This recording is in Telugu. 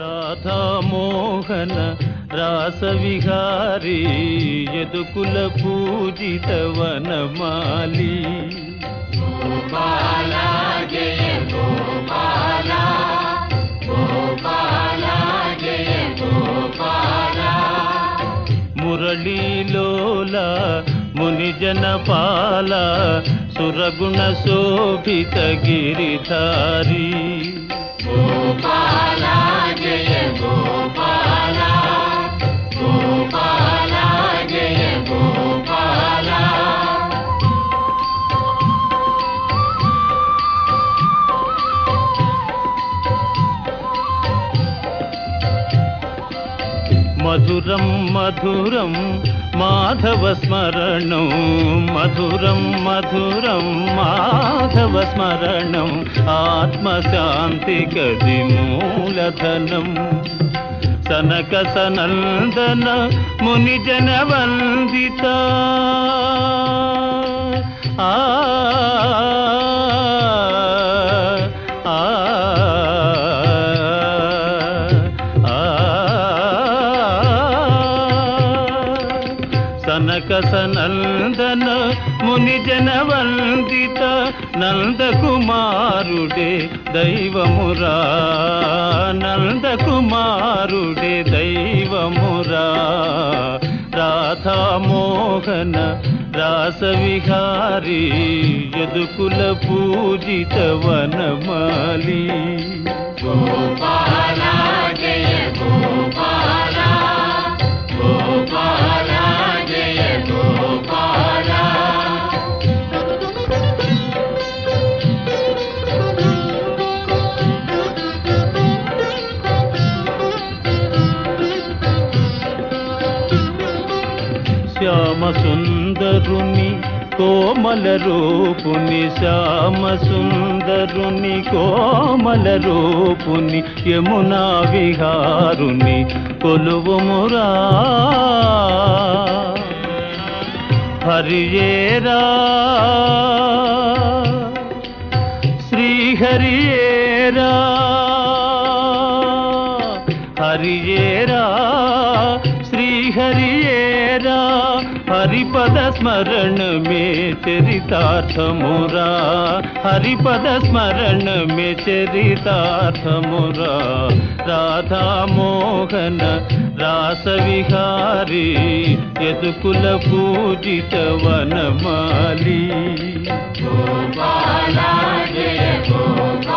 రాధామోహన రాసవిహారీ యదుకుల పూజిత వనమాలి మురళీలోల మునిజన పాల సురగుణ శోభిత గిరిధారి మధురం मधुरं मधुरं माधवस्मरणं मधुरं मधुरं माधवस्मरणम् आत्मशान्तिकति मूलधनं। सनकसनन्दन मुनिजनवन्दिता। సనక సనందన మునిజన వందిత నందకుమారుడే దైవమురా. నందకుమారుడే దైవమురా. రాధామోహన రాసవిహారీ యదుకుల పూజిత వనమాలి. శ్యామ సుందరుని కోమల రూపుని శ్యామ సుందరుని కోమల రూపుని యమునా విహారుని కొలువుమురా. హరియేరా. శ్రీహరియేరా. హరియేరా. హరిపద స్మరణ మే చరితార్థమురా. హరిపద స్మరణ మే చరితార్థమురా. రాధామోహన రాసవిహారీ యదుకుల పూజిత వనమాలి. గోపాలా జయ గోపాల